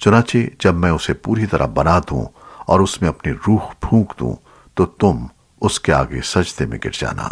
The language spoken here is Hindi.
चुनाचे जब मैं उसे पूरी तरह बना दूँ और उसमें अपनी रूह फूंक दूँ तो तुम उसके आगे सजदे में गिर जाना।